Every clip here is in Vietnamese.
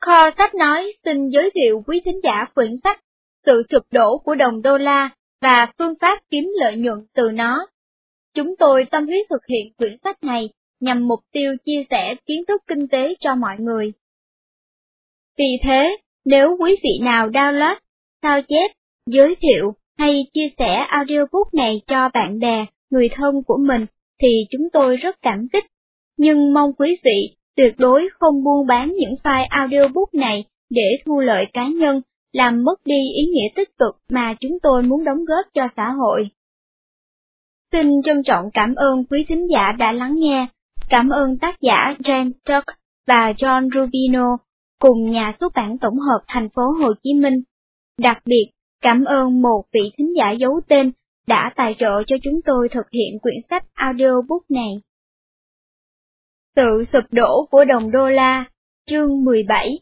Kho sách nói xin giới thiệu quý thính giả quyển sách Sự sụp đổ của đồng đô la và phương pháp kiếm lợi nhuận từ nó. Chúng tôi tâm huyết thực hiện quyển sách này nhằm mục tiêu chia sẻ kiến thức kinh tế cho mọi người. Vì thế, nếu quý vị nào download, sao chép, giới thiệu hay chia sẻ audiobook này cho bạn bè, người thân của mình thì chúng tôi rất cảm kích. Nhưng mong quý vị tuyệt đối không buôn bán những file audiobook này để thu lợi cá nhân, làm mất đi ý nghĩa tích cực mà chúng tôi muốn đóng góp cho xã hội. Xin trân trọng cảm ơn quý thính giả đã lắng nghe, cảm ơn tác giả James Tuck và John Rubino cùng nhà xuất bản tổng hợp thành phố Hồ Chí Minh. Đặc biệt, cảm ơn một vị thính giả giấu tên đã tài trợ cho chúng tôi thực hiện quyển sách audiobook này. Sự sụp đổ của đồng đô la, chương 17,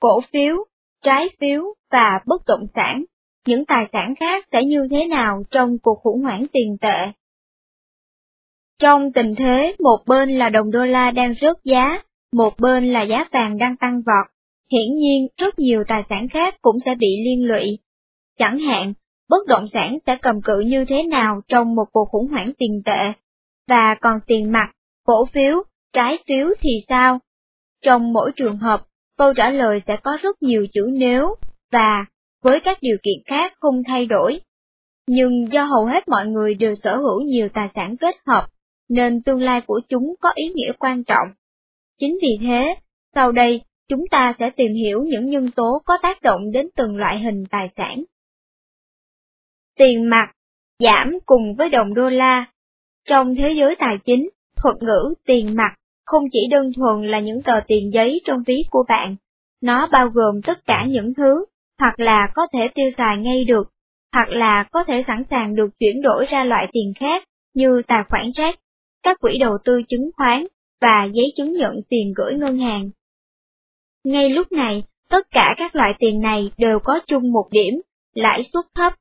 cổ phiếu, trái phiếu và bất động sản, những tài sản khác sẽ như thế nào trong cuộc khủng hoảng tiền tệ? Trong tình thế một bên là đồng đô la đang rớt giá, một bên là giá vàng đang tăng vọt, hiển nhiên rất nhiều tài sản khác cũng sẽ bị liên lụy. Chẳng hạn, bất động sản sẽ cầm cự như thế nào trong một cuộc khủng hoảng tiền tệ, và còn tiền mặt, cổ phiếu, trái phiếu thì sao? Trong mỗi trường hợp, câu trả lời sẽ có rất nhiều chữ nếu, và, với các điều kiện khác không thay đổi. Nhưng do hầu hết mọi người đều sở hữu nhiều tài sản kết hợp, nên tương lai của chúng có ý nghĩa quan trọng. Chính vì thế, sau đây, chúng ta sẽ tìm hiểu những nhân tố có tác động đến từng loại hình tài sản. Tiền mặt, giảm cùng với đồng đô la. Trong thế giới tài chính, thuật ngữ tiền mặt không chỉ đơn thuần là những tờ tiền giấy trong ví của bạn, nó bao gồm tất cả những thứ, hoặc là có thể tiêu xài ngay được, hoặc là có thể sẵn sàng được chuyển đổi ra loại tiền khác, như tài khoản rác, các quỹ đầu tư chứng khoán và giấy chứng nhận tiền gửi ngân hàng. Ngay lúc này, tất cả các loại tiền này đều có chung một điểm, lãi suất thấp.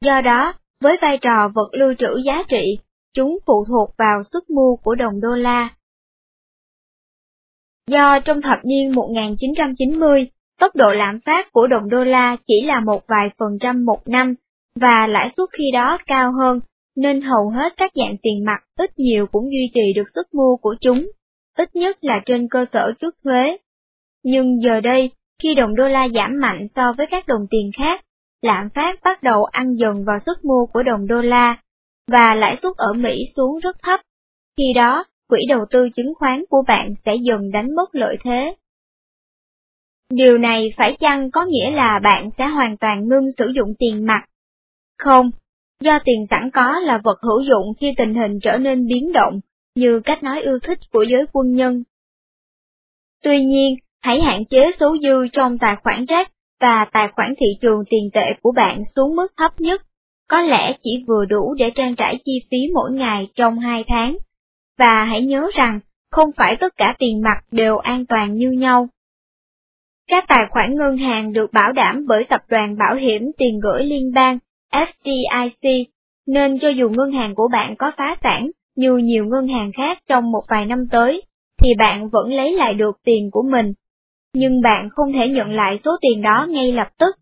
Do đó, với vai trò vật lưu trữ giá trị, chúng phụ thuộc vào sức mua của đồng đô la. Do trong thập niên 1990, tốc độ lạm phát của đồng đô la chỉ là một vài phần trăm một năm, và lãi suất khi đó cao hơn, nên hầu hết các dạng tiền mặt ít nhiều cũng duy trì được sức mua của chúng, ít nhất là trên cơ sở trước thuế. Nhưng giờ đây, khi đồng đô la giảm mạnh so với các đồng tiền khác, lạm phát bắt đầu ăn dần vào sức mua của đồng đô la, và lãi suất ở Mỹ xuống rất thấp. Khi đó, quỹ đầu tư chứng khoán của bạn sẽ dần đánh mất lợi thế. Điều này phải chăng có nghĩa là bạn sẽ hoàn toàn ngưng sử dụng tiền mặt? Không, do tiền sẵn có là vật hữu dụng khi tình hình trở nên biến động, như cách nói ưa thích của giới quân nhân. Tuy nhiên, hãy hạn chế số dư trong tài khoản rác và tài khoản thị trường tiền tệ của bạn xuống mức thấp nhất, có lẽ chỉ vừa đủ để trang trải chi phí mỗi ngày trong 2 tháng. Và hãy nhớ rằng, không phải tất cả tiền mặt đều an toàn như nhau. Các tài khoản ngân hàng được bảo đảm bởi Tập đoàn Bảo hiểm Tiền gửi Liên bang FDIC, nên cho dù ngân hàng của bạn có phá sản, như nhiều ngân hàng khác trong một vài năm tới, thì bạn vẫn lấy lại được tiền của mình. Nhưng bạn không thể nhận lại số tiền đó ngay lập tức,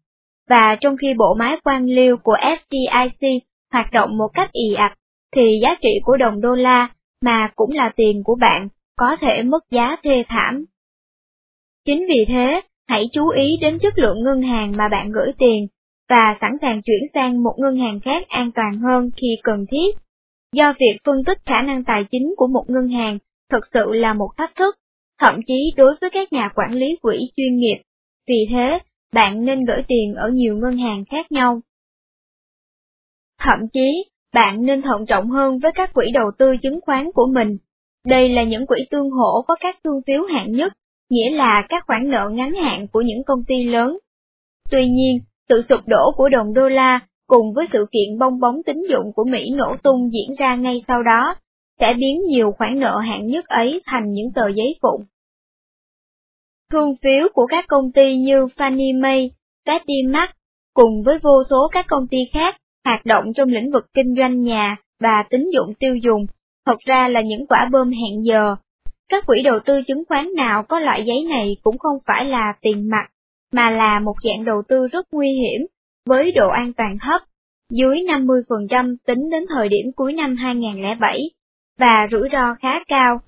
và trong khi bộ máy quan liêu của FDIC hoạt động một cách ì ạch, thì giá trị của đồng đô la, mà cũng là tiền của bạn, có thể mất giá thê thảm. Chính vì thế, hãy chú ý đến chất lượng ngân hàng mà bạn gửi tiền, và sẵn sàng chuyển sang một ngân hàng khác an toàn hơn khi cần thiết. Do việc phân tích khả năng tài chính của một ngân hàng thực sự là một thách thức, thậm chí đối với các nhà quản lý quỹ chuyên nghiệp. Vì thế, bạn nên gửi tiền ở nhiều ngân hàng khác nhau. Thậm chí, bạn nên thận trọng hơn với các quỹ đầu tư chứng khoán của mình. Đây là những quỹ tương hỗ có các thương phiếu hạng nhất, nghĩa là các khoản nợ ngắn hạn của những công ty lớn. Tuy nhiên, sự sụp đổ của đồng đô la cùng với sự kiện bong bóng tín dụng của Mỹ nổ tung diễn ra ngay sau đó, sẽ biến nhiều khoản nợ hạng nhất ấy thành những tờ giấy vụn. Thương phiếu của các công ty như Fannie Mae, Freddie Mac, cùng với vô số các công ty khác hoạt động trong lĩnh vực kinh doanh nhà và tín dụng tiêu dùng, thật ra là những quả bom hẹn giờ. Các quỹ đầu tư chứng khoán nào có loại giấy này cũng không phải là tiền mặt, mà là một dạng đầu tư rất nguy hiểm, với độ an toàn thấp, dưới 50% tính đến thời điểm cuối năm 2007, và rủi ro khá cao,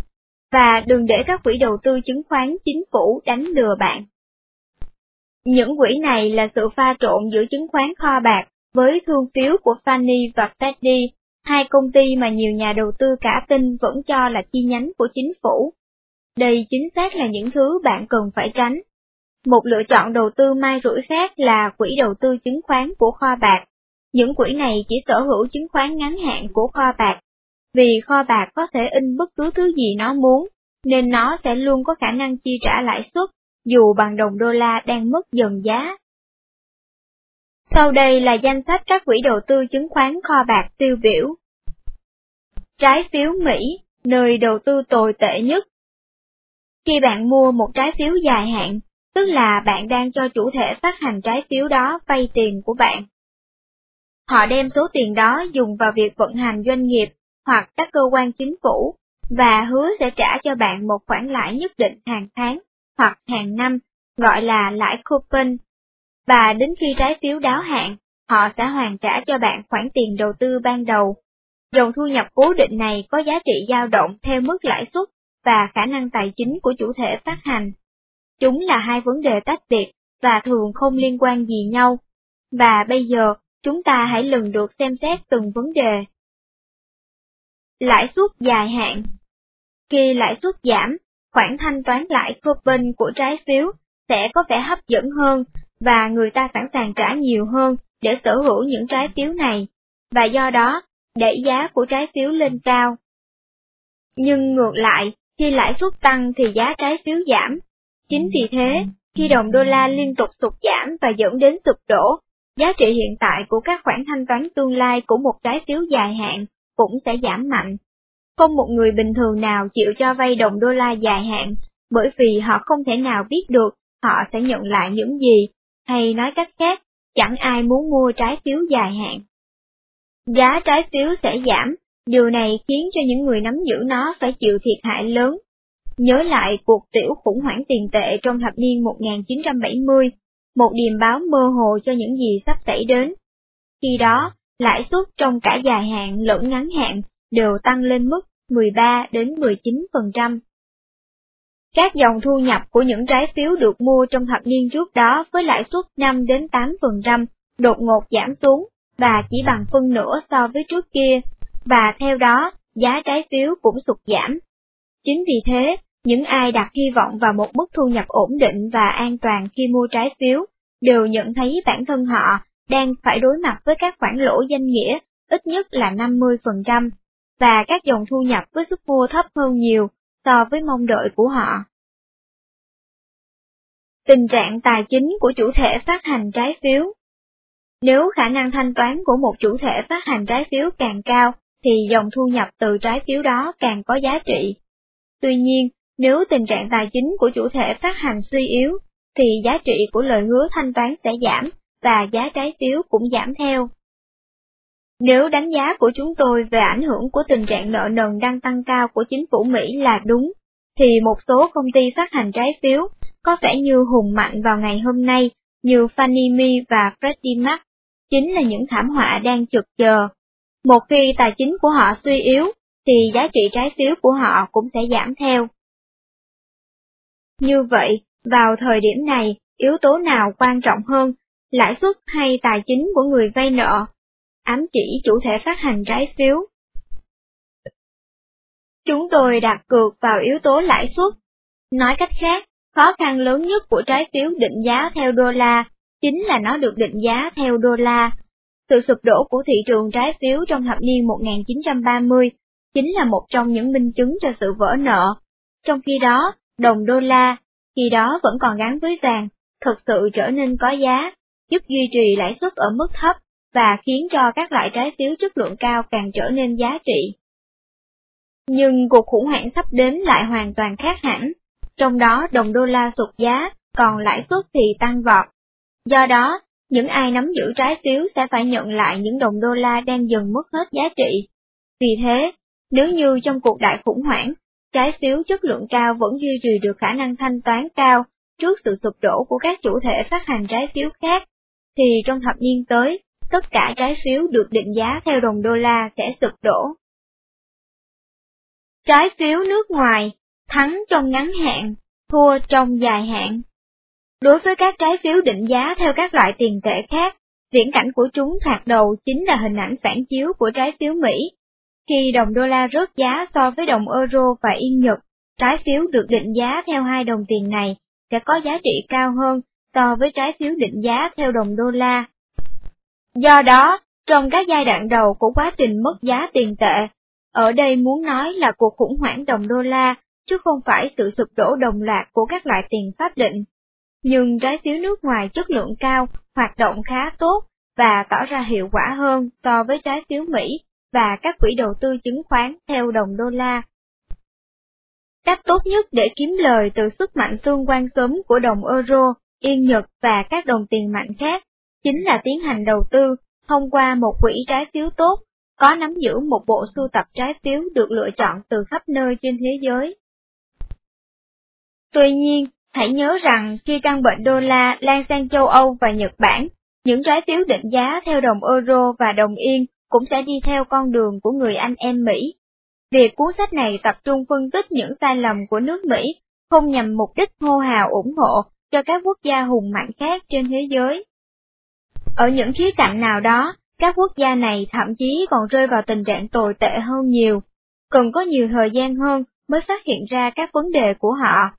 và đừng để các quỹ đầu tư chứng khoán chính phủ đánh lừa bạn. Những quỹ này là sự pha trộn giữa chứng khoán kho bạc với thương phiếu của Fannie và Freddie, hai công ty mà nhiều nhà đầu tư cả tin vẫn cho là chi nhánh của chính phủ. Đây chính xác là những thứ bạn cần phải tránh. Một lựa chọn đầu tư mai rủi khác là quỹ đầu tư chứng khoán của kho bạc. Những quỹ này chỉ sở hữu chứng khoán ngắn hạn của kho bạc. Vì kho bạc có thể in bất cứ thứ gì nó muốn, nên nó sẽ luôn có khả năng chi trả lãi suất, dù bằng đồng đô la đang mất dần giá. Sau đây là danh sách các quỹ đầu tư chứng khoán kho bạc tiêu biểu. Trái phiếu Mỹ, nơi đầu tư tồi tệ nhất. Khi bạn mua một trái phiếu dài hạn, tức là bạn đang cho chủ thể phát hành trái phiếu đó vay tiền của bạn. Họ đem số tiền đó dùng vào việc vận hành doanh nghiệp hoặc các cơ quan chính phủ, và hứa sẽ trả cho bạn một khoản lãi nhất định hàng tháng hoặc hàng năm, gọi là lãi coupon. Và đến khi trái phiếu đáo hạn, họ sẽ hoàn trả cho bạn khoản tiền đầu tư ban đầu. Dòng thu nhập cố định này có giá trị dao động theo mức lãi suất và khả năng tài chính của chủ thể phát hành. Chúng là hai vấn đề tách biệt và thường không liên quan gì nhau. Và bây giờ, chúng ta hãy lần lượt xem xét từng vấn đề. Lãi suất dài hạn Khi lãi suất giảm, khoản thanh toán lãi coupon của trái phiếu sẽ có vẻ hấp dẫn hơn và người ta sẵn sàng trả nhiều hơn để sở hữu những trái phiếu này, và do đó, đẩy giá của trái phiếu lên cao. Nhưng ngược lại, khi lãi suất tăng thì giá trái phiếu giảm. Chính vì thế, khi đồng đô la liên tục sụt giảm và dẫn đến sụp đổ, giá trị hiện tại của các khoản thanh toán tương lai của một trái phiếu dài hạn cũng sẽ giảm mạnh. Không một người bình thường nào chịu cho vay đồng đô la dài hạn, bởi vì họ không thể nào biết được họ sẽ nhận lại những gì, hay nói cách khác, chẳng ai muốn mua trái phiếu dài hạn. Giá trái phiếu sẽ giảm, điều này khiến cho những người nắm giữ nó phải chịu thiệt hại lớn. Nhớ lại cuộc tiểu khủng hoảng tiền tệ trong thập niên 1970, một điềm báo mơ hồ cho những gì sắp xảy đến. Khi đó, lãi suất trong cả dài hạn lẫn ngắn hạn đều tăng lên mức 13 đến 19%. Các dòng thu nhập của những trái phiếu được mua trong thập niên trước đó với lãi suất 5 đến 8% đột ngột giảm xuống và chỉ bằng phân nửa so với trước kia, và theo đó, giá trái phiếu cũng sụt giảm. Chính vì thế, những ai đặt hy vọng vào một mức thu nhập ổn định và an toàn khi mua trái phiếu, đều nhận thấy bản thân họ đang phải đối mặt với các khoản lỗ danh nghĩa, ít nhất là 50%, và các dòng thu nhập với sức mua thấp hơn nhiều so với mong đợi của họ. Tình trạng tài chính của chủ thể phát hành trái phiếu Nếu khả năng thanh toán của một chủ thể phát hành trái phiếu càng cao, thì dòng thu nhập từ trái phiếu đó càng có giá trị. Tuy nhiên, nếu tình trạng tài chính của chủ thể phát hành suy yếu, thì giá trị của lời hứa thanh toán sẽ giảm, và giá trái phiếu cũng giảm theo. Nếu đánh giá của chúng tôi về ảnh hưởng của tình trạng nợ nần đang tăng cao của chính phủ Mỹ là đúng, thì một số công ty phát hành trái phiếu có vẻ như hùng mạnh vào ngày hôm nay, như Fannie Mae và Freddie Mac, chính là những thảm họa đang trực chờ. Một khi tài chính của họ suy yếu, thì giá trị trái phiếu của họ cũng sẽ giảm theo. Như vậy, vào thời điểm này, yếu tố nào quan trọng hơn, lãi suất hay tài chính của người vay nợ? Ám chỉ chủ thể phát hành trái phiếu. Chúng tôi đặt cược vào yếu tố lãi suất. Nói cách khác, khó khăn lớn nhất của trái phiếu định giá theo đô la chính là nó được định giá theo đô la. Sự sụp đổ của thị trường trái phiếu trong thập niên 1930 chính là một trong những minh chứng cho sự vỡ nợ. Trong khi đó, đồng đô la, khi đó vẫn còn gắn với vàng, thực sự trở nên có giá, giúp duy trì lãi suất ở mức thấp và khiến cho các loại trái phiếu chất lượng cao càng trở nên giá trị. Nhưng cuộc khủng hoảng sắp đến lại hoàn toàn khác hẳn, trong đó đồng đô la sụt giá, còn lãi suất thì tăng vọt. Do đó, những ai nắm giữ trái phiếu sẽ phải nhận lại những đồng đô la đang dần mất hết giá trị. Vì thế, nếu như trong cuộc đại khủng hoảng, trái phiếu chất lượng cao vẫn duy trì được khả năng thanh toán cao trước sự sụp đổ của các chủ thể phát hành trái phiếu khác, thì trong thập niên tới, tất cả trái phiếu được định giá theo đồng đô la sẽ sụp đổ. Trái phiếu nước ngoài, thắng trong ngắn hạn, thua trong dài hạn. Đối với các trái phiếu định giá theo các loại tiền tệ khác, viễn cảnh của chúng thoạt đầu chính là hình ảnh phản chiếu của trái phiếu Mỹ. Khi đồng đô la rớt giá so với đồng euro và yên Nhật, trái phiếu được định giá theo hai đồng tiền này sẽ có giá trị cao hơn so với trái phiếu định giá theo đồng đô la. Do đó, trong các giai đoạn đầu của quá trình mất giá tiền tệ, ở đây muốn nói là cuộc khủng hoảng đồng đô la, chứ không phải sự sụp đổ đồng loạt của các loại tiền pháp định. Nhưng trái phiếu nước ngoài chất lượng cao, hoạt động khá tốt và tỏ ra hiệu quả hơn so với trái phiếu Mỹ và các quỹ đầu tư chứng khoán theo đồng đô la. Cách tốt nhất để kiếm lời từ sức mạnh tương quan sớm của đồng euro, yên Nhật và các đồng tiền mạnh khác, chính là tiến hành đầu tư thông qua một quỹ trái phiếu tốt, có nắm giữ một bộ sưu tập trái phiếu được lựa chọn từ khắp nơi trên thế giới. Tuy nhiên, hãy nhớ rằng khi căn bệnh đô la lan sang châu Âu và Nhật Bản, những trái phiếu định giá theo đồng euro và đồng yên cũng sẽ đi theo con đường của người anh em Mỹ. Việc cuốn sách này tập trung phân tích những sai lầm của nước Mỹ, không nhằm mục đích hô hào ủng hộ cho các quốc gia hùng mạnh khác trên thế giới. Ở những khía cạnh nào đó, các quốc gia này thậm chí còn rơi vào tình trạng tồi tệ hơn nhiều, cần có nhiều thời gian hơn mới phát hiện ra các vấn đề của họ,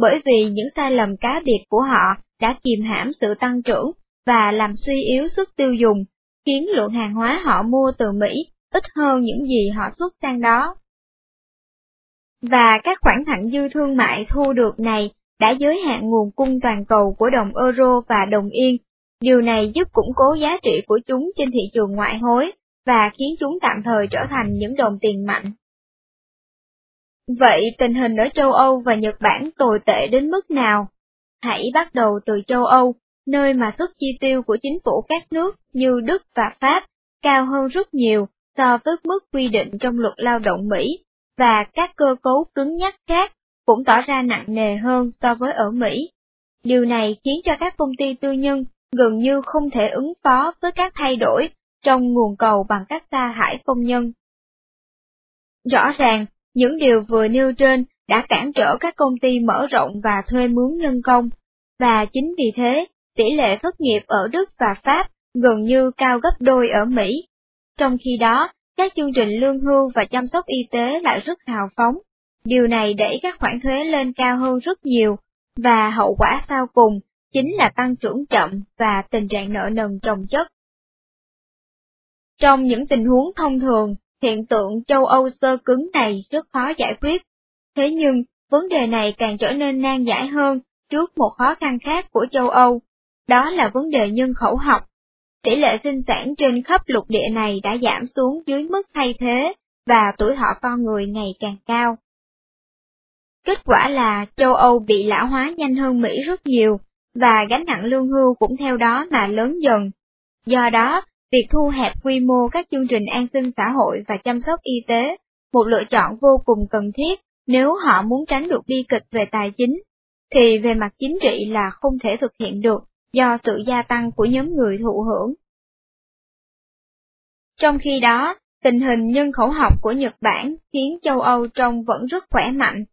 bởi vì những sai lầm cá biệt của họ đã kìm hãm sự tăng trưởng và làm suy yếu sức tiêu dùng, khiến lượng hàng hóa họ mua từ Mỹ ít hơn những gì họ xuất sang đó. Và các khoản thặng dư thương mại thu được này đã giới hạn nguồn cung toàn cầu của đồng euro và đồng yên. Điều này giúp củng cố giá trị của chúng trên thị trường ngoại hối và khiến chúng tạm thời trở thành những đồng tiền mạnh. Vậy tình hình ở châu Âu và Nhật Bản tồi tệ đến mức nào? Hãy bắt đầu từ châu Âu, nơi mà sức chi tiêu của chính phủ các nước như Đức và Pháp cao hơn rất nhiều so với mức quy định trong luật lao động Mỹ, và các cơ cấu cứng nhắc khác cũng tỏ ra nặng nề hơn so với ở Mỹ. Điều này khiến cho các công ty tư nhân gần như không thể ứng phó với các thay đổi trong nguồn cầu bằng cách sa thải công nhân. Rõ ràng, những điều vừa nêu trên đã cản trở các công ty mở rộng và thuê mướn nhân công, và chính vì thế, tỷ lệ thất nghiệp ở Đức và Pháp gần như cao gấp đôi ở Mỹ. Trong khi đó, các chương trình lương hưu và chăm sóc y tế lại rất hào phóng. Điều này đẩy các khoản thuế lên cao hơn rất nhiều, và hậu quả sau cùng chính là tăng trưởng chậm và tình trạng nợ nần trồng chất. Trong những tình huống thông thường, hiện tượng châu Âu sơ cứng này rất khó giải quyết. Thế nhưng, vấn đề này càng trở nên nan giải hơn trước một khó khăn khác của châu Âu, đó là vấn đề nhân khẩu học. Tỷ lệ sinh sản trên khắp lục địa này đã giảm xuống dưới mức thay thế, và tuổi thọ con người ngày càng cao. Kết quả là châu Âu bị lão hóa nhanh hơn Mỹ rất nhiều, và gánh nặng lương hưu cũng theo đó mà lớn dần. Do đó, việc thu hẹp quy mô các chương trình an sinh xã hội và chăm sóc y tế, một lựa chọn vô cùng cần thiết nếu họ muốn tránh được bi kịch về tài chính, thì về mặt chính trị là không thể thực hiện được do sự gia tăng của nhóm người thụ hưởng. Trong khi đó, tình hình nhân khẩu học của Nhật Bản khiến châu Âu trông vẫn rất khỏe mạnh.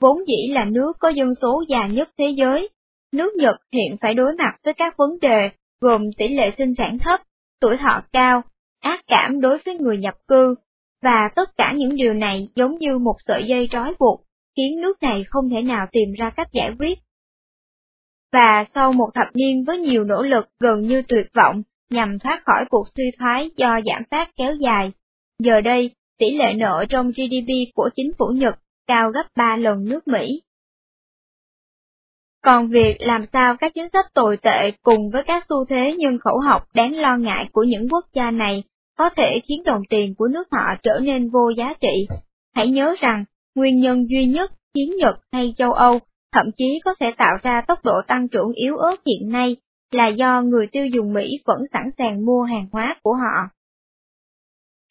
Vốn dĩ là nước có dân số già nhất thế giới, nước Nhật hiện phải đối mặt với các vấn đề gồm tỷ lệ sinh sản thấp, tuổi thọ cao, ác cảm đối với người nhập cư, và tất cả những điều này giống như một sợi dây trói buộc, khiến nước này không thể nào tìm ra cách giải quyết. Và sau một thập niên với nhiều nỗ lực gần như tuyệt vọng nhằm thoát khỏi cuộc suy thoái do giảm phát kéo dài, giờ đây tỷ lệ nợ trong GDP của chính phủ Nhật cao gấp 3 lần nước Mỹ. Còn việc làm sao các chính sách tồi tệ cùng với các xu thế nhân khẩu học đáng lo ngại của những quốc gia này có thể khiến đồng tiền của nước họ trở nên vô giá trị. Hãy nhớ rằng, nguyên nhân duy nhất khiến Nhật hay châu Âu thậm chí có thể tạo ra tốc độ tăng trưởng yếu ớt hiện nay là do người tiêu dùng Mỹ vẫn sẵn sàng mua hàng hóa của họ.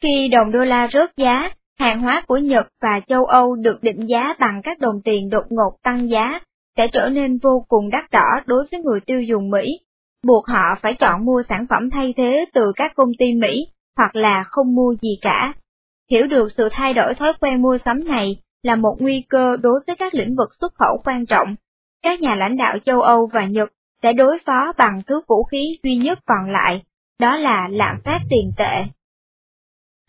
Khi đồng đô la rớt giá, hàng hóa của Nhật và châu Âu được định giá bằng các đồng tiền đột ngột tăng giá, sẽ trở nên vô cùng đắt đỏ đối với người tiêu dùng Mỹ, buộc họ phải chọn mua sản phẩm thay thế từ các công ty Mỹ, hoặc là không mua gì cả. Hiểu được sự thay đổi thói quen mua sắm này là một nguy cơ đối với các lĩnh vực xuất khẩu quan trọng. Các nhà lãnh đạo châu Âu và Nhật sẽ đối phó bằng thứ vũ khí duy nhất còn lại, đó là lạm phát tiền tệ.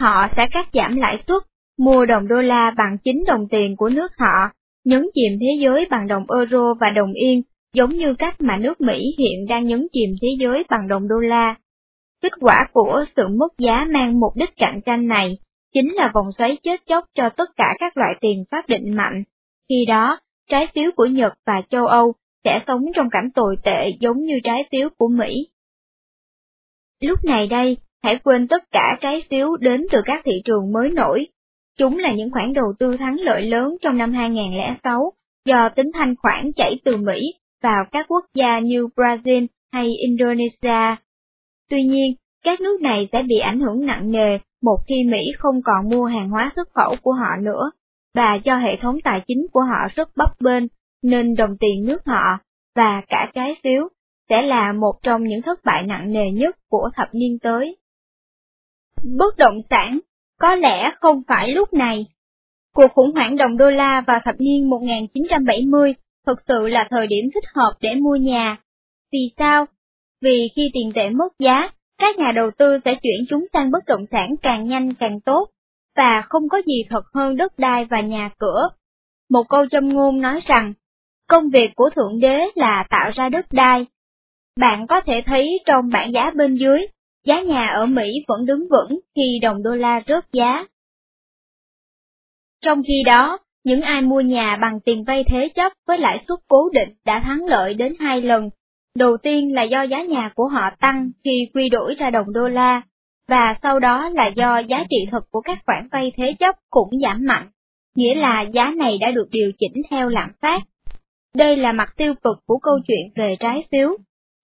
Họ sẽ cắt giảm lãi suất, mua đồng đô la bằng chính đồng tiền của nước họ, nhấn chìm thế giới bằng đồng euro và đồng yên, giống như cách mà nước Mỹ hiện đang nhấn chìm thế giới bằng đồng đô la. Kết quả của sự mất giá mang mục đích cạnh tranh này chính là vòng xoáy chết chóc cho tất cả các loại tiền pháp định mạnh. Khi đó, trái phiếu của Nhật và châu Âu sẽ sống trong cảnh tồi tệ giống như trái phiếu của Mỹ. Lúc này đây, hãy quên tất cả trái phiếu đến từ các thị trường mới nổi. Chúng là những khoản đầu tư thắng lợi lớn trong năm 2006 do tính thanh khoản chảy từ Mỹ vào các quốc gia như Brazil hay Indonesia. Tuy nhiên, các nước này sẽ bị ảnh hưởng nặng nề một khi Mỹ không còn mua hàng hóa xuất khẩu của họ nữa, và do hệ thống tài chính của họ rất bấp bênh, nên đồng tiền nước họ, và cả trái phiếu, sẽ là một trong những thất bại nặng nề nhất của thập niên tới. Bất động sản, có lẽ không phải lúc này. Cuộc khủng hoảng đồng đô la vào thập niên 1970 thực sự là thời điểm thích hợp để mua nhà. Vì sao? Vì khi tiền tệ mất giá, các nhà đầu tư sẽ chuyển chúng sang bất động sản càng nhanh càng tốt, và không có gì thật hơn đất đai và nhà cửa. Một câu châm ngôn nói rằng, công việc của Thượng Đế là tạo ra đất đai. Bạn có thể thấy trong bảng giá bên dưới, giá nhà ở Mỹ vẫn đứng vững khi đồng đô la rớt giá. Trong khi đó, những ai mua nhà bằng tiền vay thế chấp với lãi suất cố định đã thắng lợi đến hai lần Đầu tiên là do giá nhà của họ tăng khi quy đổi ra đồng đô la, và sau đó là do giá trị thực của các khoản vay thế chấp cũng giảm mạnh, nghĩa là giá này đã được điều chỉnh theo lạm phát. Đây là mặt tiêu cực của câu chuyện về trái phiếu.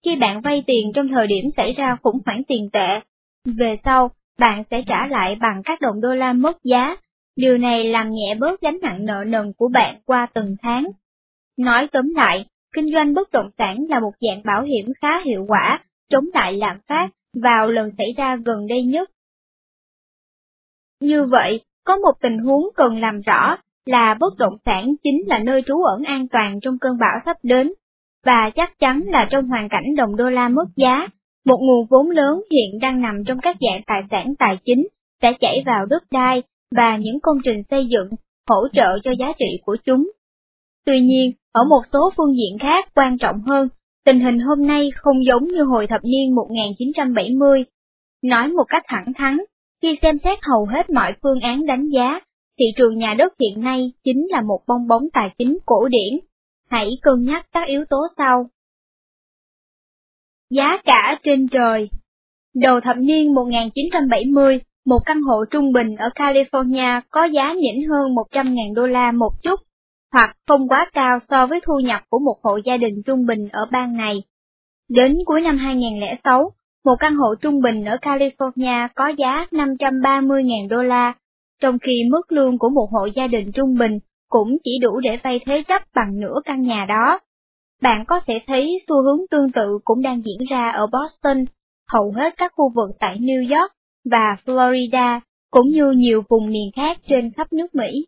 Khi bạn vay tiền trong thời điểm xảy ra khủng hoảng tiền tệ, về sau, bạn sẽ trả lại bằng các đồng đô la mất giá. Điều này làm nhẹ bớt gánh nặng nợ nần của bạn qua từng tháng. Nói tóm lại, kinh doanh bất động sản là một dạng bảo hiểm khá hiệu quả, chống lại lạm phát vào lần xảy ra gần đây nhất. Như vậy, có một tình huống cần làm rõ là bất động sản chính là nơi trú ẩn an toàn trong cơn bão sắp đến, và chắc chắn là trong hoàn cảnh đồng đô la mất giá, một nguồn vốn lớn hiện đang nằm trong các dạng tài sản tài chính sẽ chảy vào đất đai và những công trình xây dựng, hỗ trợ cho giá trị của chúng. Tuy nhiên, ở một số phương diện khác quan trọng hơn, tình hình hôm nay không giống như hồi thập niên 1970. Nói một cách thẳng thắn, khi xem xét hầu hết mọi phương án đánh giá, thị trường nhà đất hiện nay chính là một bong bóng tài chính cổ điển. Hãy cân nhắc các yếu tố sau. Giá cả trên trời Đầu thập niên 1970, một căn hộ trung bình ở California có giá nhỉnh hơn 100.000 đô la một chút hoặc không quá cao so với thu nhập của một hộ gia đình trung bình ở bang này. Đến cuối năm 2006, một căn hộ trung bình ở California có giá 530.000 đô la, trong khi mức lương của một hộ gia đình trung bình cũng chỉ đủ để vay thế chấp bằng nửa căn nhà đó. Bạn có thể thấy xu hướng tương tự cũng đang diễn ra ở Boston, hầu hết các khu vực tại New York và Florida, cũng như nhiều vùng miền khác trên khắp nước Mỹ.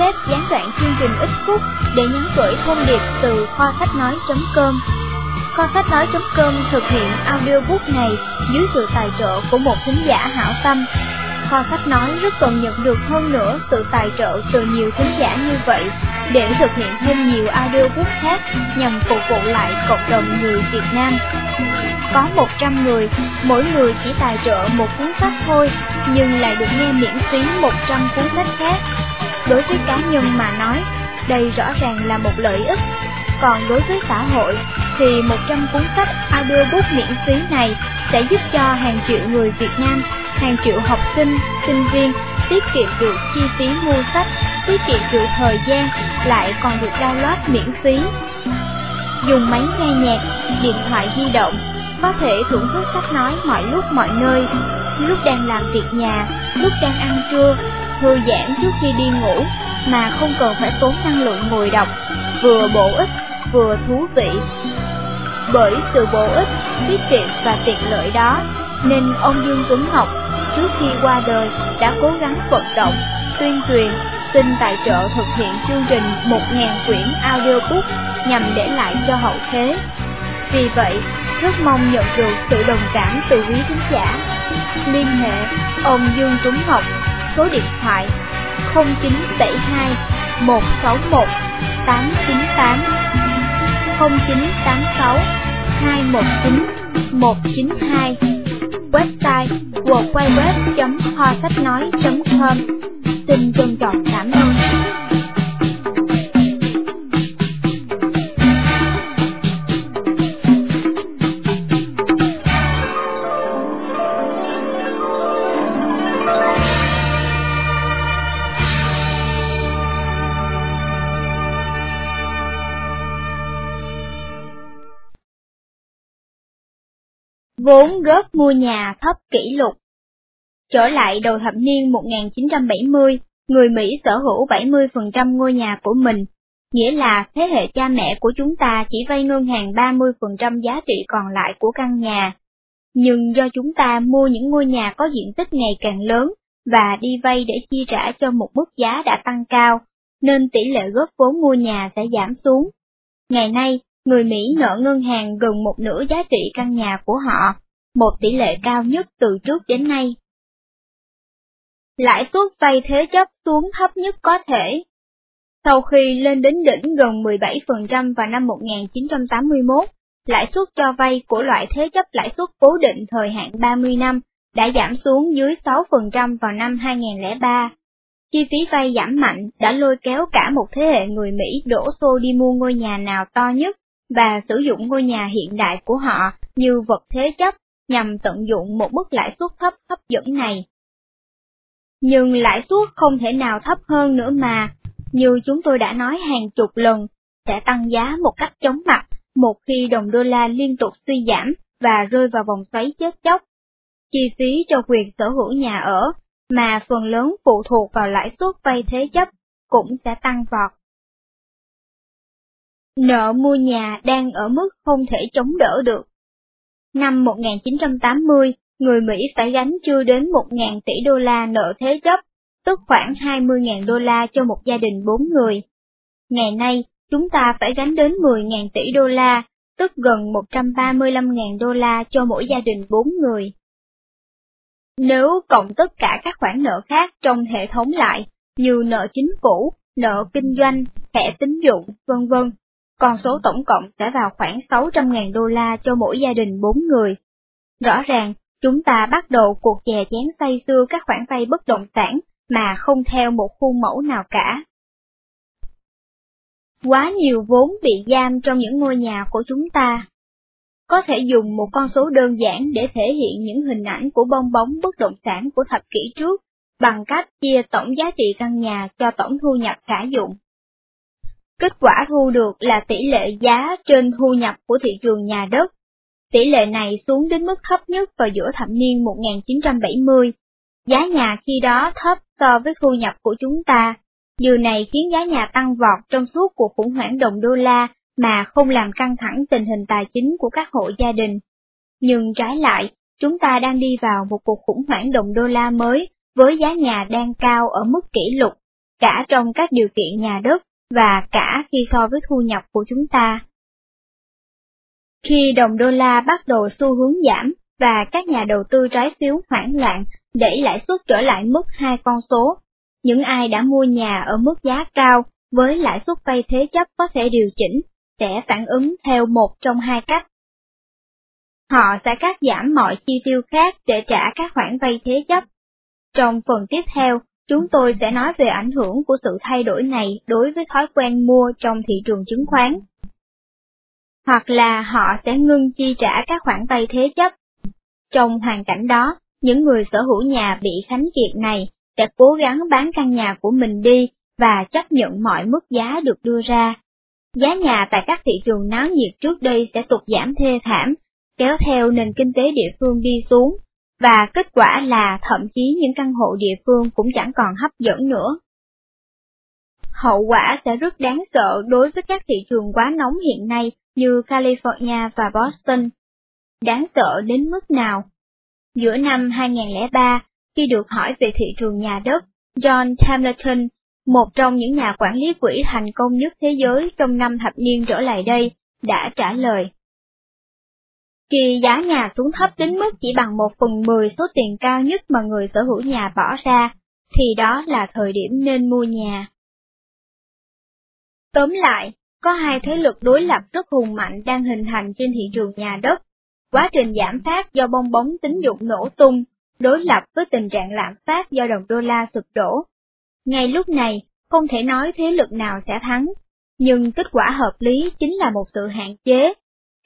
Xếp gián đoạn chương trình ít phút để nhắn gửi thông điệp từ khoa sách nói.com. Kho sách nói.com thực hiện audiobook này dưới sự tài trợ của một thính giả hảo tâm. Kho sách nói rất cần nhận được hơn nữa sự tài trợ từ nhiều thính giả như vậy để thực hiện thêm nhiều audiobook khác nhằm phục vụ lại cộng đồng người Việt Nam. Có 100 người, mỗi người chỉ tài trợ một cuốn sách thôi, nhưng lại được nghe miễn phí 100 cuốn sách khác. Đối với cá nhân mà nói, đây rõ ràng là một lợi ích. Còn đối với xã hội, thì 100 cuốn sách audiobook miễn phí này sẽ giúp cho hàng triệu người Việt Nam, hàng triệu học sinh, sinh viên tiết kiệm được chi phí mua sách, tiết kiệm được thời gian, lại còn được download miễn phí. Dùng máy nghe nhạc, điện thoại di động, có thể thưởng thức sách nói mọi lúc mọi nơi, lúc đang làm việc nhà, lúc đang ăn trưa, thư giãn trước khi đi ngủ, mà không cần phải tốn năng lượng ngồi đọc, vừa bổ ích, vừa thú vị. Bởi sự bổ ích, tiết kiệm và tiện lợi đó, nên ông Dương Tuấn Ngọc trước khi qua đời đã cố gắng vận động, tuyên truyền, xin tài trợ thực hiện chương trình 1.000 quyển audiobook nhằm để lại cho hậu thế. Vì vậy, rất mong nhận được sự đồng cảm từ quý khán giả. Liên hệ ông Dương Tuấn Ngọc, số điện thoại 0972 161 898 0986 219 192 Website www.hoa-sách-nói.com Xin trân trọng cảm ơn. Vốn góp mua nhà thấp kỷ lục. Trở lại đầu thập niên 1970, người Mỹ sở hữu 70% ngôi nhà của mình, nghĩa là thế hệ cha mẹ của chúng ta chỉ vay ngân hàng 30% giá trị còn lại của căn nhà. Nhưng do chúng ta mua những ngôi nhà có diện tích ngày càng lớn và đi vay để chi trả cho một mức giá đã tăng cao, nên tỷ lệ góp vốn mua nhà sẽ giảm xuống. Ngày nay, người Mỹ nợ ngân hàng gần một nửa giá trị căn nhà của họ, một tỷ lệ cao nhất từ trước đến nay. Lãi suất vay thế chấp xuống thấp nhất có thể. Sau khi lên đến đỉnh gần 17% vào năm 1981, lãi suất cho vay của loại thế chấp lãi suất cố định thời hạn 30 năm đã giảm xuống dưới 6% vào năm 2003. Chi phí vay giảm mạnh đã lôi kéo cả một thế hệ người Mỹ đổ xô đi mua ngôi nhà nào to nhất và sử dụng ngôi nhà hiện đại của họ như vật thế chấp nhằm tận dụng một mức lãi suất thấp hấp dẫn này. Nhưng lãi suất không thể nào thấp hơn nữa mà, như chúng tôi đã nói hàng chục lần, sẽ tăng giá một cách chóng mặt một khi đồng đô la liên tục suy giảm và rơi vào vòng xoáy chết chóc. Chi phí cho quyền sở hữu nhà ở, mà phần lớn phụ thuộc vào lãi suất vay thế chấp, cũng sẽ tăng vọt. Nợ mua nhà đang ở mức không thể chống đỡ được. Năm 1980, người Mỹ phải gánh chưa đến 1.000 tỷ đô la nợ thế chấp, tức khoảng 20.000 đô la cho một gia đình 4 người. Ngày nay, chúng ta phải gánh đến 10.000 tỷ đô la, tức gần 135.000 đô la cho mỗi gia đình 4 người. Nếu cộng tất cả các khoản nợ khác trong hệ thống lại, như nợ chính phủ, nợ kinh doanh, thẻ tín dụng, vân vân, con số tổng cộng sẽ vào khoảng 600.000 đô la cho mỗi gia đình 4 người. Rõ ràng, chúng ta bắt đầu cuộc chè chén say xưa các khoản vay bất động sản mà không theo một khuôn mẫu nào cả. Quá nhiều vốn bị giam trong những ngôi nhà của chúng ta. Có thể dùng một con số đơn giản để thể hiện những hình ảnh của bong bóng bất động sản của thập kỷ trước, bằng cách chia tổng giá trị căn nhà cho tổng thu nhập khả dụng. Kết quả thu được là tỷ lệ giá trên thu nhập của thị trường nhà đất. Tỷ lệ này xuống đến mức thấp nhất vào giữa thập niên 1970. Giá nhà khi đó thấp so với thu nhập của chúng ta. Điều này khiến giá nhà tăng vọt trong suốt cuộc khủng hoảng đồng đô la mà không làm căng thẳng tình hình tài chính của các hộ gia đình. Nhưng trái lại, chúng ta đang đi vào một cuộc khủng hoảng đồng đô la mới với giá nhà đang cao ở mức kỷ lục, cả trong các điều kiện nhà đất và cả khi so với thu nhập của chúng ta. Khi đồng đô la bắt đầu xu hướng giảm và các nhà đầu tư trái phiếu hoảng loạn đẩy lãi suất trở lại mức hai con số, những ai đã mua nhà ở mức giá cao với lãi suất vay thế chấp có thể điều chỉnh, sẽ phản ứng theo một trong hai cách. Họ sẽ cắt giảm mọi chi tiêu khác để trả các khoản vay thế chấp. Trong phần tiếp theo, chúng tôi sẽ nói về ảnh hưởng của sự thay đổi này đối với thói quen mua trong thị trường chứng khoán. Hoặc là họ sẽ ngưng chi trả các khoản vay thế chấp. Trong hoàn cảnh đó, những người sở hữu nhà bị khánh kiệt này sẽ cố gắng bán căn nhà của mình đi và chấp nhận mọi mức giá được đưa ra. Giá nhà tại các thị trường náo nhiệt trước đây sẽ tụt giảm thê thảm, kéo theo nền kinh tế địa phương đi xuống, và kết quả là thậm chí những căn hộ địa phương cũng chẳng còn hấp dẫn nữa. Hậu quả sẽ rất đáng sợ đối với các thị trường quá nóng hiện nay như California và Boston. Đáng sợ đến mức nào? Giữa năm 2003, khi được hỏi về thị trường nhà đất, John Templeton, một trong những nhà quản lý quỹ thành công nhất thế giới trong năm thập niên trở lại đây, đã trả lời. Khi giá nhà xuống thấp đến mức chỉ bằng một phần mười số tiền cao nhất mà người sở hữu nhà bỏ ra, thì đó là thời điểm nên mua nhà. Tóm lại, có hai thế lực đối lập rất hùng mạnh đang hình thành trên thị trường nhà đất. Quá trình giảm phát do bong bóng tín dụng nổ tung, đối lập với tình trạng lạm phát do đồng đô la sụp đổ. Ngay lúc này, không thể nói thế lực nào sẽ thắng, nhưng kết quả hợp lý chính là một sự hạn chế.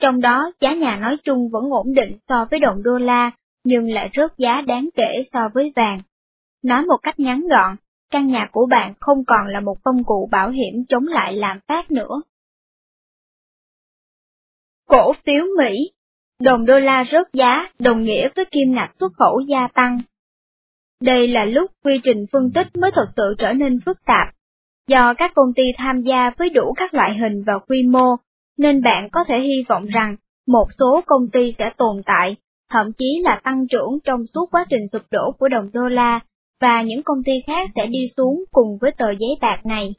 Trong đó, giá nhà nói chung vẫn ổn định so với đồng đô la, nhưng lại rớt giá đáng kể so với vàng. Nói một cách ngắn gọn, căn nhà của bạn không còn là một công cụ bảo hiểm chống lại lạm phát nữa. Cổ phiếu Mỹ Đồng đô la rớt giá đồng nghĩa với kim ngạch xuất khẩu gia tăng. Đây là lúc quy trình phân tích mới thật sự trở nên phức tạp. Do các công ty tham gia với đủ các loại hình và quy mô, nên bạn có thể hy vọng rằng một số công ty sẽ tồn tại, thậm chí là tăng trưởng trong suốt quá trình sụp đổ của đồng đô la, và những công ty khác sẽ đi xuống cùng với tờ giấy bạc này.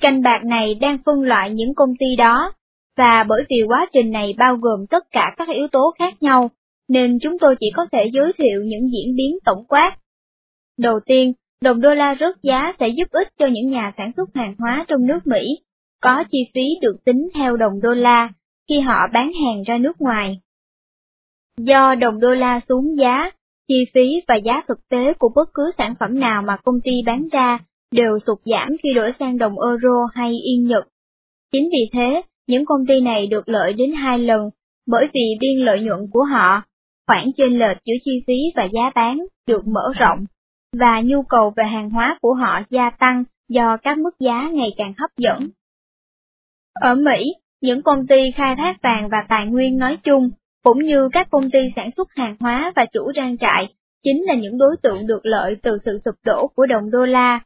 Canh bạc này đang phân loại những công ty đó và bởi vì quá trình này bao gồm tất cả các yếu tố khác nhau, nên chúng tôi chỉ có thể giới thiệu những diễn biến tổng quát. Đầu tiên, đồng đô la rớt giá sẽ giúp ích cho những nhà sản xuất hàng hóa trong nước Mỹ, có chi phí được tính theo đồng đô la khi họ bán hàng ra nước ngoài. Do đồng đô la xuống giá, chi phí và giá thực tế của bất cứ sản phẩm nào mà công ty bán ra đều sụt giảm khi đổi sang đồng euro hay yên Nhật. Chính vì thế, những công ty này được lợi đến hai lần, bởi vì biên lợi nhuận của họ, khoảng chênh lệch giữa chi phí và giá bán, được mở rộng, và nhu cầu về hàng hóa của họ gia tăng do các mức giá ngày càng hấp dẫn. Ở Mỹ, những công ty khai thác vàng và tài nguyên nói chung, cũng như các công ty sản xuất hàng hóa và chủ trang trại, chính là những đối tượng được lợi từ sự sụp đổ của đồng đô la.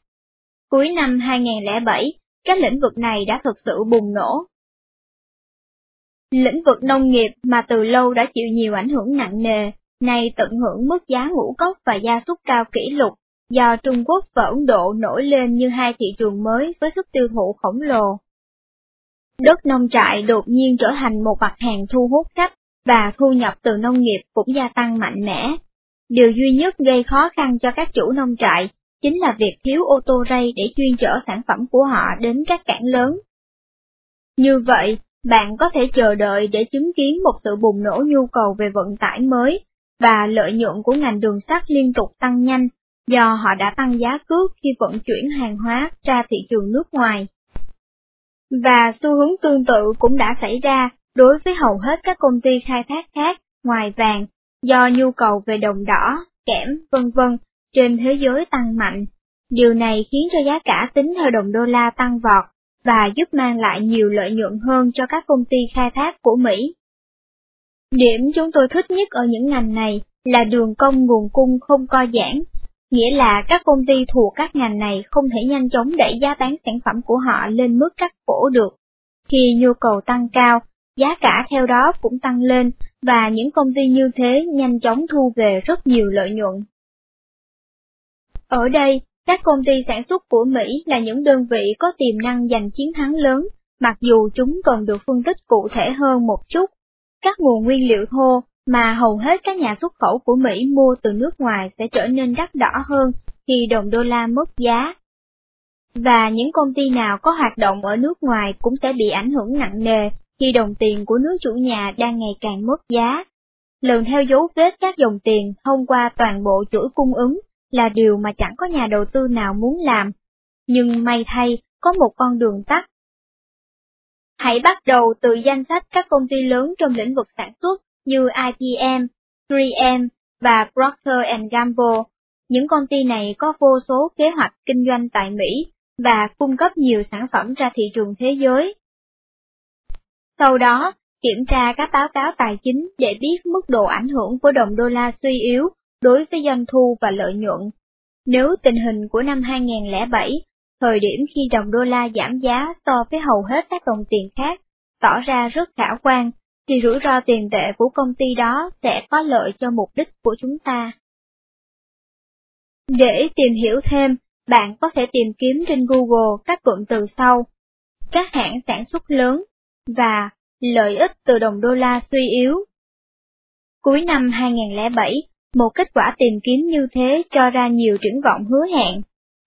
Cuối năm 2007, các lĩnh vực này đã thực sự bùng nổ Lĩnh vực nông nghiệp mà từ lâu đã chịu nhiều ảnh hưởng nặng nề, nay tận hưởng mức giá ngũ cốc và gia súc cao kỷ lục, do Trung Quốc và Ấn Độ nổi lên như hai thị trường mới với sức tiêu thụ khổng lồ. Đất nông trại đột nhiên trở thành một mặt hàng thu hút khách, và thu nhập từ nông nghiệp cũng gia tăng mạnh mẽ. Điều duy nhất gây khó khăn cho các chủ nông trại chính là việc thiếu ô tô ray để chuyên chở sản phẩm của họ đến các cảng lớn. Như vậy, bạn có thể chờ đợi để chứng kiến một sự bùng nổ nhu cầu về vận tải mới, và lợi nhuận của ngành đường sắt liên tục tăng nhanh, do họ đã tăng giá cước khi vận chuyển hàng hóa ra thị trường nước ngoài. Và xu hướng tương tự cũng đã xảy ra đối với hầu hết các công ty khai thác khác ngoài vàng, do nhu cầu về đồng đỏ, kẽm, vân vân trên thế giới tăng mạnh. Điều này khiến cho giá cả tính theo đồng đô la tăng vọt, và giúp mang lại nhiều lợi nhuận hơn cho các công ty khai thác của Mỹ. Điểm chúng tôi thích nhất ở những ngành này là đường công nguồn cung không co giãn, nghĩa là các công ty thuộc các ngành này không thể nhanh chóng đẩy giá bán sản phẩm của họ lên mức cắt cổ được. Khi nhu cầu tăng cao, giá cả theo đó cũng tăng lên, và những công ty như thế nhanh chóng thu về rất nhiều lợi nhuận. Ở đây, các công ty sản xuất của Mỹ là những đơn vị có tiềm năng giành chiến thắng lớn, mặc dù chúng cần được phân tích cụ thể hơn một chút. Các nguồn nguyên liệu thô mà hầu hết các nhà xuất khẩu của Mỹ mua từ nước ngoài sẽ trở nên đắt đỏ hơn khi đồng đô la mất giá. Và những công ty nào có hoạt động ở nước ngoài cũng sẽ bị ảnh hưởng nặng nề khi đồng tiền của nước chủ nhà đang ngày càng mất giá. Lần theo dấu vết các dòng tiền thông qua toàn bộ chuỗi cung ứng là điều mà chẳng có nhà đầu tư nào muốn làm. Nhưng may thay, có một con đường tắt. Hãy bắt đầu từ danh sách các công ty lớn trong lĩnh vực sản xuất như IBM, 3M và Procter Gamble. Những công ty này có vô số kế hoạch kinh doanh tại Mỹ và cung cấp nhiều sản phẩm ra thị trường thế giới. Sau đó, kiểm tra các báo cáo tài chính để biết mức độ ảnh hưởng của đồng đô la suy yếu đối với doanh thu và lợi nhuận. Nếu tình hình của năm 2007, thời điểm khi đồng đô la giảm giá so với hầu hết các đồng tiền khác, tỏ ra rất khả quan, thì rủi ro tiền tệ của công ty đó sẽ có lợi cho mục đích của chúng ta. Để tìm hiểu thêm, bạn có thể tìm kiếm trên Google các cụm từ sau. Các hãng sản xuất lớn và lợi ích từ đồng đô la suy yếu. Cuối năm 2007, một kết quả tìm kiếm như thế cho ra nhiều triển vọng hứa hẹn,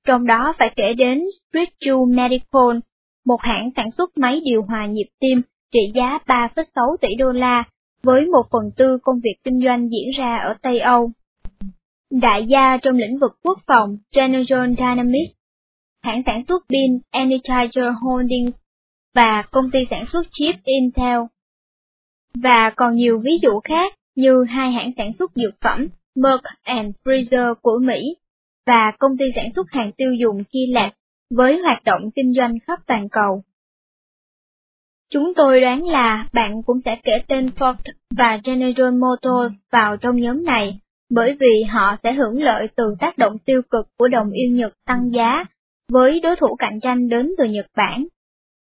trong đó phải kể đến Bridgeview Medical, một hãng sản xuất máy điều hòa nhịp tim trị giá 3,6 tỷ đô la, với một phần tư công việc kinh doanh diễn ra ở Tây Âu. Đại gia trong lĩnh vực quốc phòng General Dynamics, hãng sản xuất pin Energizer Holdings và công ty sản xuất chip Intel. Và còn nhiều ví dụ khác như hai hãng sản xuất dược phẩm Merck and Pfizer của Mỹ và công ty sản xuất hàng tiêu dùng Gillette với hoạt động kinh doanh khắp toàn cầu. Chúng tôi đoán là bạn cũng sẽ kể tên Ford và General Motors vào trong nhóm này, bởi vì họ sẽ hưởng lợi từ tác động tiêu cực của đồng yên Nhật tăng giá, với đối thủ cạnh tranh đến từ Nhật Bản.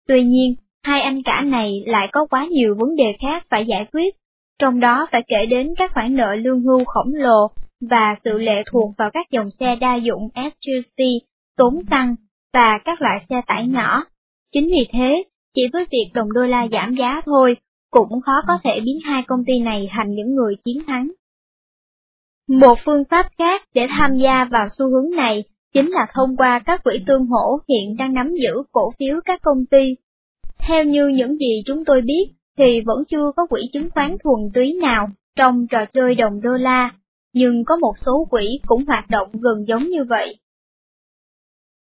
Tuy nhiên, hai anh cả này lại có quá nhiều vấn đề khác phải giải quyết, trong đó phải kể đến các khoản nợ lương hưu khổng lồ và sự lệ thuộc vào các dòng xe đa dụng SUV, tốn xăng và các loại xe tải nhỏ. Chính vì thế, chỉ với việc đồng đô la giảm giá thôi, cũng khó có thể biến hai công ty này thành những người chiến thắng. Một phương pháp khác để tham gia vào xu hướng này chính là thông qua các quỹ tương hỗ hiện đang nắm giữ cổ phiếu các công ty. Theo như những gì chúng tôi biết, thì vẫn chưa có quỹ chứng khoán thuần túy nào trong trò chơi đồng đô la, nhưng có một số quỹ cũng hoạt động gần giống như vậy.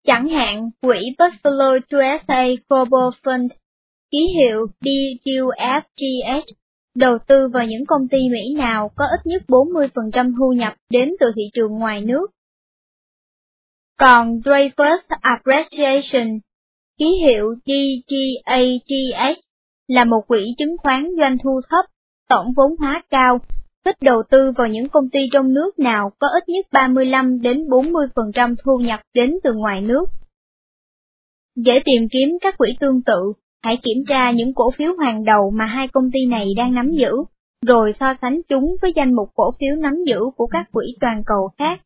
Chẳng hạn, quỹ Buffalo USA Global Fund, ký hiệu BUFGH, đầu tư vào những công ty Mỹ nào có ít nhất 40% thu nhập đến từ thị trường ngoài nước. Còn Dreyfus Appreciation, ký hiệu DGAGH, là một quỹ chứng khoán doanh thu thấp, tổng vốn hóa cao, thích đầu tư vào những công ty trong nước nào có ít nhất 35 đến 40% thu nhập đến từ ngoài nước. Để tìm kiếm các quỹ tương tự, hãy kiểm tra những cổ phiếu hàng đầu mà hai công ty này đang nắm giữ, rồi so sánh chúng với danh mục cổ phiếu nắm giữ của các quỹ toàn cầu khác.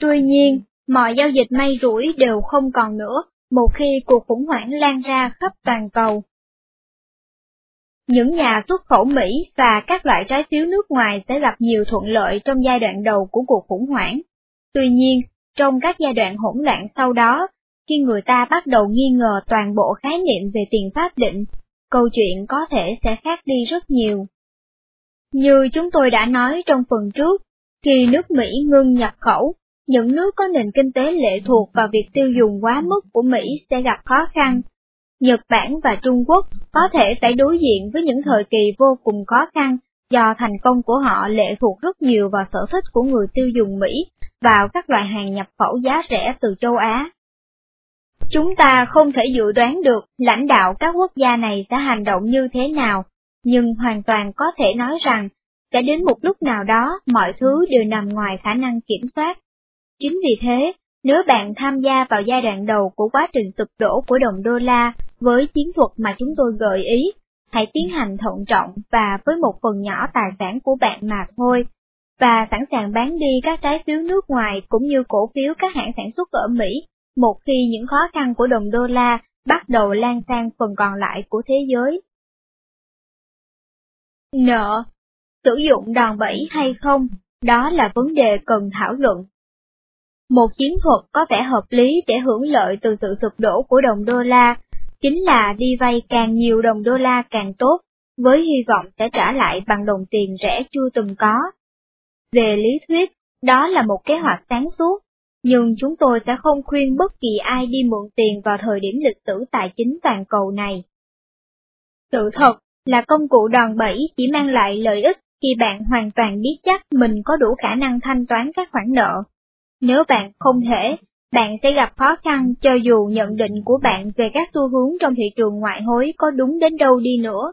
Tuy nhiên, mọi giao dịch may rủi đều không còn nữa một khi cuộc khủng hoảng lan ra khắp toàn cầu. Những nhà xuất khẩu Mỹ và các loại trái phiếu nước ngoài sẽ gặp nhiều thuận lợi trong giai đoạn đầu của cuộc khủng hoảng. Tuy nhiên, trong các giai đoạn hỗn loạn sau đó, khi người ta bắt đầu nghi ngờ toàn bộ khái niệm về tiền pháp định, câu chuyện có thể sẽ khác đi rất nhiều. Như chúng tôi đã nói trong phần trước, khi nước Mỹ ngưng nhập khẩu, những nước có nền kinh tế lệ thuộc vào việc tiêu dùng quá mức của Mỹ sẽ gặp khó khăn. Nhật Bản và Trung Quốc có thể phải đối diện với những thời kỳ vô cùng khó khăn do thành công của họ lệ thuộc rất nhiều vào sở thích của người tiêu dùng Mỹ vào các loại hàng nhập khẩu giá rẻ từ châu Á. Chúng ta không thể dự đoán được lãnh đạo các quốc gia này sẽ hành động như thế nào, nhưng hoàn toàn có thể nói rằng, sẽ đến một lúc nào đó mọi thứ đều nằm ngoài khả năng kiểm soát. Chính vì thế, nếu bạn tham gia vào giai đoạn đầu của quá trình sụp đổ của đồng đô la với chiến thuật mà chúng tôi gợi ý, hãy tiến hành thận trọng và với một phần nhỏ tài sản của bạn mà thôi, và sẵn sàng bán đi các trái phiếu nước ngoài cũng như cổ phiếu các hãng sản xuất ở Mỹ, một khi những khó khăn của đồng đô la bắt đầu lan sang phần còn lại của thế giới. Nợ, sử dụng đòn bẩy hay không, đó là vấn đề cần thảo luận. Một chiến thuật có vẻ hợp lý để hưởng lợi từ sự sụp đổ của đồng đô la, chính là đi vay càng nhiều đồng đô la càng tốt, với hy vọng sẽ trả lại bằng đồng tiền rẻ chưa từng có. Về lý thuyết, đó là một kế hoạch sáng suốt, nhưng chúng tôi sẽ không khuyên bất kỳ ai đi mượn tiền vào thời điểm lịch sử tài chính toàn cầu này. Sự thật là công cụ đòn bẩy chỉ mang lại lợi ích khi bạn hoàn toàn biết chắc mình có đủ khả năng thanh toán các khoản nợ. Nếu bạn không thể, bạn sẽ gặp khó khăn cho dù nhận định của bạn về các xu hướng trong thị trường ngoại hối có đúng đến đâu đi nữa.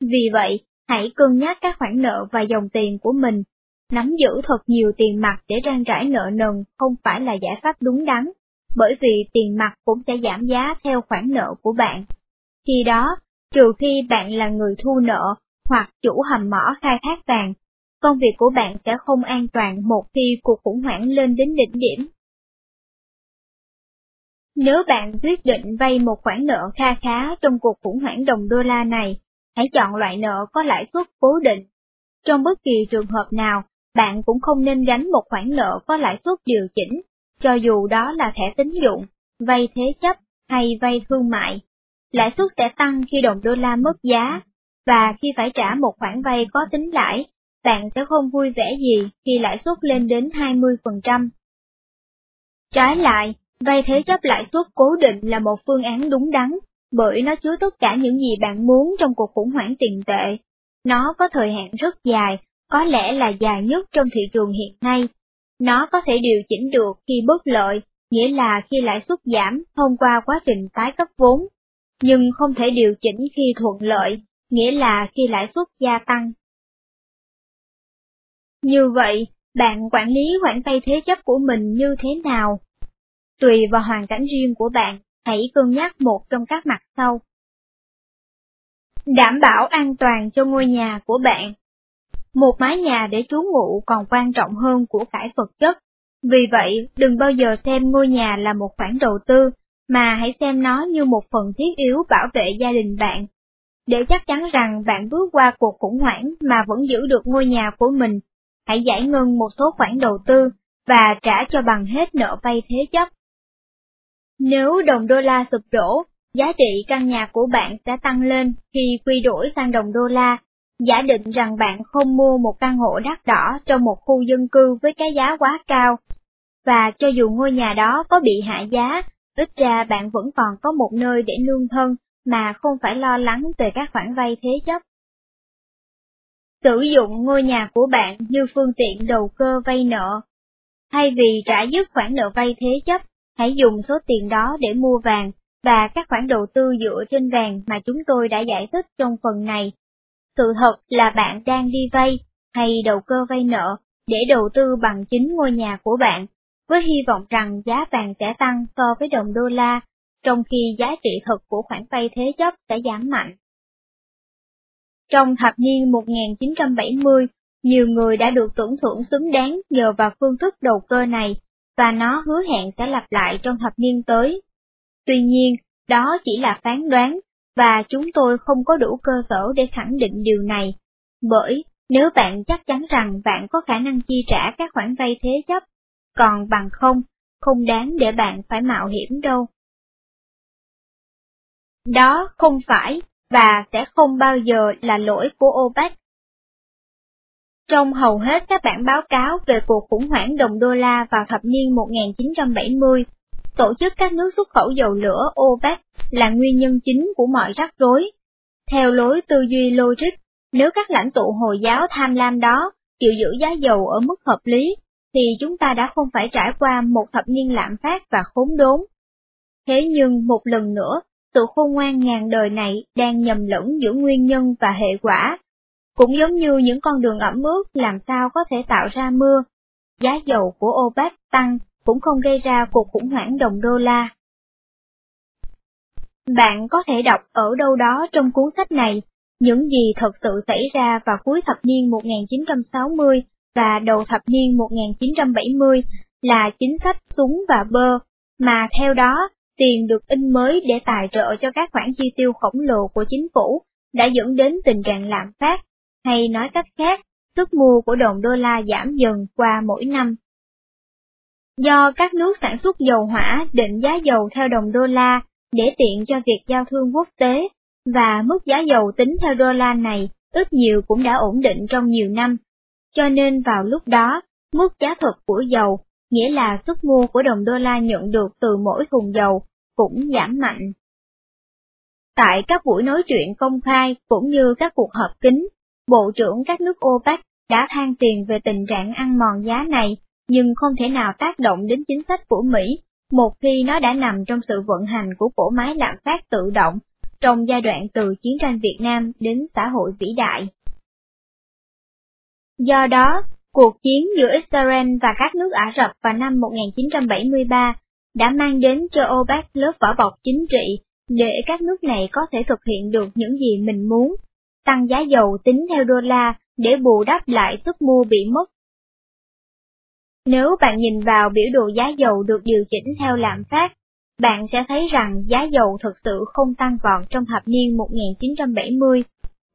Vì vậy, hãy cân nhắc các khoản nợ và dòng tiền của mình. Nắm giữ thật nhiều tiền mặt để trang trải nợ nần không phải là giải pháp đúng đắn, bởi vì tiền mặt cũng sẽ giảm giá theo khoản nợ của bạn. Khi đó, trừ khi bạn là người thu nợ hoặc chủ hầm mỏ khai thác vàng, công việc của bạn sẽ không an toàn một khi cuộc khủng hoảng lên đến đỉnh điểm. Nếu bạn quyết định vay một khoản nợ kha khá trong cuộc khủng hoảng đồng đô la này, hãy chọn loại nợ có lãi suất cố định. Trong bất kỳ trường hợp nào, bạn cũng không nên gánh một khoản nợ có lãi suất điều chỉnh, cho dù đó là thẻ tín dụng, vay thế chấp hay vay thương mại. Lãi suất sẽ tăng khi đồng đô la mất giá, và khi phải trả một khoản vay có tính lãi, bạn sẽ không vui vẻ gì khi lãi suất lên đến 20%. Trái lại, vay thế chấp lãi suất cố định là một phương án đúng đắn, bởi nó chứa tất cả những gì bạn muốn trong cuộc khủng hoảng tiền tệ. Nó có thời hạn rất dài, có lẽ là dài nhất trong thị trường hiện nay. Nó có thể điều chỉnh được khi bất lợi, nghĩa là khi lãi suất giảm thông qua quá trình tái cấp vốn, nhưng không thể điều chỉnh khi thuận lợi, nghĩa là khi lãi suất gia tăng. Như vậy, bạn quản lý khoản vay thế chấp của mình như thế nào? Tùy vào hoàn cảnh riêng của bạn, hãy cân nhắc một trong các mặt sau. Đảm bảo an toàn cho ngôi nhà của bạn. Một mái nhà để trú ngụ còn quan trọng hơn của cải vật chất. Vì vậy, đừng bao giờ xem ngôi nhà là một khoản đầu tư, mà hãy xem nó như một phần thiết yếu bảo vệ gia đình bạn. Để chắc chắn rằng bạn bước qua cuộc khủng hoảng mà vẫn giữ được ngôi nhà của mình, hãy giải ngân một số khoản đầu tư và trả cho bằng hết nợ vay thế chấp. Nếu đồng đô la sụp đổ, giá trị căn nhà của bạn sẽ tăng lên khi quy đổi sang đồng đô la, giả định rằng bạn không mua một căn hộ đắt đỏ trong một khu dân cư với cái giá quá cao. Và cho dù ngôi nhà đó có bị hạ giá, ít ra bạn vẫn còn có một nơi để nương thân mà không phải lo lắng về các khoản vay thế chấp. Sử dụng ngôi nhà của bạn như phương tiện đầu cơ vay nợ. Thay vì trả dứt khoản nợ vay thế chấp, hãy dùng số tiền đó để mua vàng và các khoản đầu tư dựa trên vàng mà chúng tôi đã giải thích trong phần này. Sự thật là bạn đang đi vay hay đầu cơ vay nợ để đầu tư bằng chính ngôi nhà của bạn, với hy vọng rằng giá vàng sẽ tăng so với đồng đô la, trong khi giá trị thực của khoản vay thế chấp sẽ giảm mạnh. Trong thập niên 1970, nhiều người đã được tưởng thưởng xứng đáng nhờ vào phương thức đầu cơ này, và nó hứa hẹn sẽ lặp lại trong thập niên tới. Tuy nhiên, đó chỉ là phán đoán, và chúng tôi không có đủ cơ sở để khẳng định điều này, bởi nếu bạn chắc chắn rằng bạn có khả năng chi trả các khoản vay thế chấp, còn bằng không, không đáng để bạn phải mạo hiểm đâu. Đó không phải và sẽ không bao giờ là lỗi của OPEC. Trong hầu hết các bản báo cáo về cuộc khủng hoảng đồng đô la vào thập niên 1970, tổ chức các nước xuất khẩu dầu lửa OPEC là nguyên nhân chính của mọi rắc rối. Theo lối tư duy logic, nếu các lãnh tụ Hồi giáo tham lam đó chịu giữ giá dầu ở mức hợp lý, thì chúng ta đã không phải trải qua một thập niên lạm phát và khốn đốn. Thế nhưng một lần nữa, sự khôn ngoan ngàn đời này đang nhầm lẫn giữa nguyên nhân và hệ quả. Cũng giống như những con đường ẩm ướt làm sao có thể tạo ra mưa, giá dầu của OPEC tăng cũng không gây ra cuộc khủng hoảng đồng đô la. Bạn có thể đọc ở đâu đó trong cuốn sách này những gì thật sự xảy ra vào cuối thập niên 1960 và đầu thập niên 1970 là chính sách súng và bơ, mà theo đó tiền được in mới để tài trợ cho các khoản chi tiêu khổng lồ của chính phủ đã dẫn đến tình trạng lạm phát, hay nói cách khác, sức mua của đồng đô la giảm dần qua mỗi năm. Do các nước sản xuất dầu hỏa định giá dầu theo đồng đô la để tiện cho việc giao thương quốc tế, và mức giá dầu tính theo đô la này ít nhiều cũng đã ổn định trong nhiều năm, cho nên vào lúc đó, mức giá thực của dầu, nghĩa là sức mua của đồng đô la nhận được từ mỗi thùng dầu, cũng giảm mạnh. Tại các buổi nói chuyện công khai cũng như các cuộc họp kín, Bộ trưởng các nước OPEC đã than tiền về tình trạng ăn mòn giá này, nhưng không thể nào tác động đến chính sách của Mỹ, một khi nó đã nằm trong sự vận hành của cổ máy lạm phát tự động trong giai đoạn từ chiến tranh Việt Nam đến xã hội vĩ đại. Do đó, cuộc chiến giữa Israel và các nước Ả Rập vào năm 1973 đã mang đến cho OPEC lớp vỏ bọc chính trị để các nước này có thể thực hiện được những gì mình muốn, tăng giá dầu tính theo đô la để bù đắp lại sức mua bị mất. Nếu bạn nhìn vào biểu đồ giá dầu được điều chỉnh theo lạm phát, bạn sẽ thấy rằng giá dầu thực sự không tăng vọt trong thập niên 1970.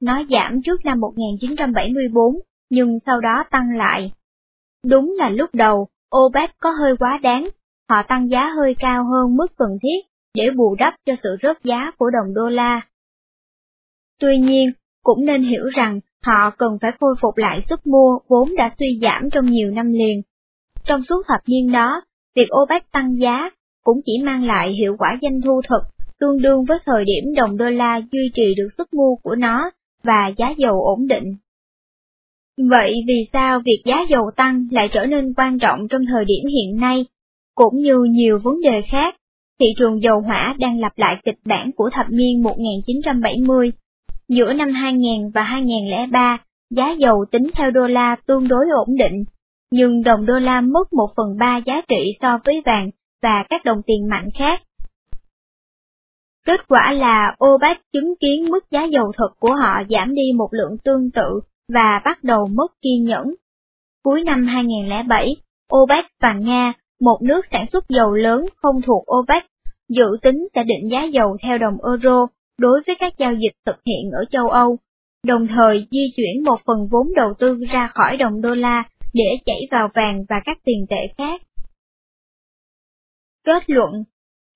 Nó giảm trước năm 1974, nhưng sau đó tăng lại. Đúng là lúc đầu, OPEC có hơi quá đáng, họ tăng giá hơi cao hơn mức cần thiết để bù đắp cho sự rớt giá của đồng đô la. Tuy nhiên, cũng nên hiểu rằng họ cần phải khôi phục lại sức mua vốn đã suy giảm trong nhiều năm liền. Trong suốt thập niên đó, việc OPEC tăng giá cũng chỉ mang lại hiệu quả doanh thu thực tương đương với thời điểm đồng đô la duy trì được sức mua của nó và giá dầu ổn định. Vậy vì sao việc giá dầu tăng lại trở nên quan trọng trong thời điểm hiện nay, cũng như nhiều vấn đề khác? Thị trường dầu hỏa đang lặp lại kịch bản của thập niên 1970. Giữa năm 2000 và 2003, giá dầu tính theo đô la tương đối ổn định, nhưng đồng đô la mất 1 phần 3 giá trị so với vàng và các đồng tiền mạnh khác. Kết quả là OPEC chứng kiến mức giá dầu thực của họ giảm đi một lượng tương tự và bắt đầu mất kiên nhẫn. Cuối năm 2007, OPEC và Nga, một nước sản xuất dầu lớn không thuộc OPEC, dự tính sẽ định giá dầu theo đồng euro đối với các giao dịch thực hiện ở châu Âu, đồng thời di chuyển một phần vốn đầu tư ra khỏi đồng đô la để chảy vào vàng và các tiền tệ khác. Kết luận,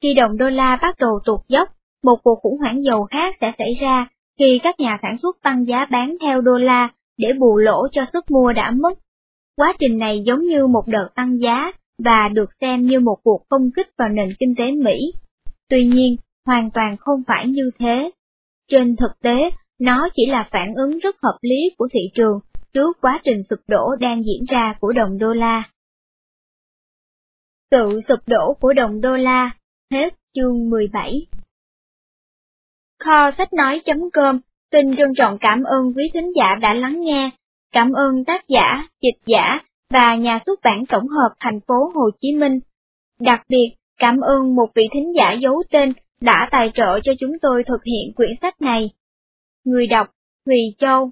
khi đồng đô la bắt đầu tụt dốc, một cuộc khủng hoảng dầu khác sẽ xảy ra khi các nhà sản xuất tăng giá bán theo đô la để bù lỗ cho sức mua đã mất. Quá trình này giống như một đợt tăng giá và được xem như một cuộc công kích vào nền kinh tế Mỹ. Tuy nhiên, hoàn toàn không phải như thế. Trên thực tế, nó chỉ là phản ứng rất hợp lý của thị trường trước quá trình sụp đổ đang diễn ra của đồng đô la. Sự sụp đổ của đồng đô la, hết chương 17. Kho sách nói.com xin trân trọng cảm ơn quý thính giả đã lắng nghe, cảm ơn tác giả, dịch giả và nhà xuất bản tổng hợp thành phố Hồ Chí Minh. Đặc biệt, cảm ơn một vị thính giả giấu tên đã tài trợ cho chúng tôi thực hiện quyển sách này. Người đọc, Hùy Châu